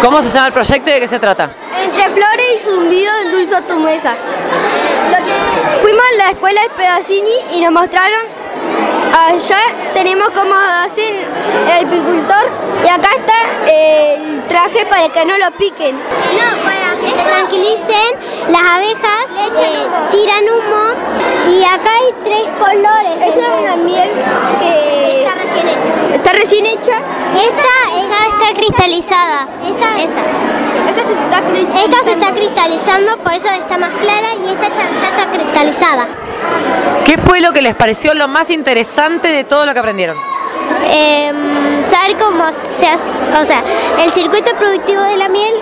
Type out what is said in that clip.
¿Cómo se llama el proyecto y de qué se trata? Entre flores y zumbido endulzo tu mesa. Lo que fuimos a la escuela de Pedacini y nos mostraron allá tenemos cómo hacen el apicultor y acá está el traje para que no lo piquen. No, para que se tranquilicen, las abejas eh, tiran humo y acá hay tres colores. Esta es una miel que Está recién hecha. está recién hecha. Esta está cristalizada. Esta, esa. Esa se está cristalizando. Esta se está cristalizando, por eso está más clara y esta está- ya está cristalizada. ¿Qué fue lo que les pareció lo más interesante de todo lo que aprendieron? Em, saber cómo se hace, o sea, el circuito productivo de la miel,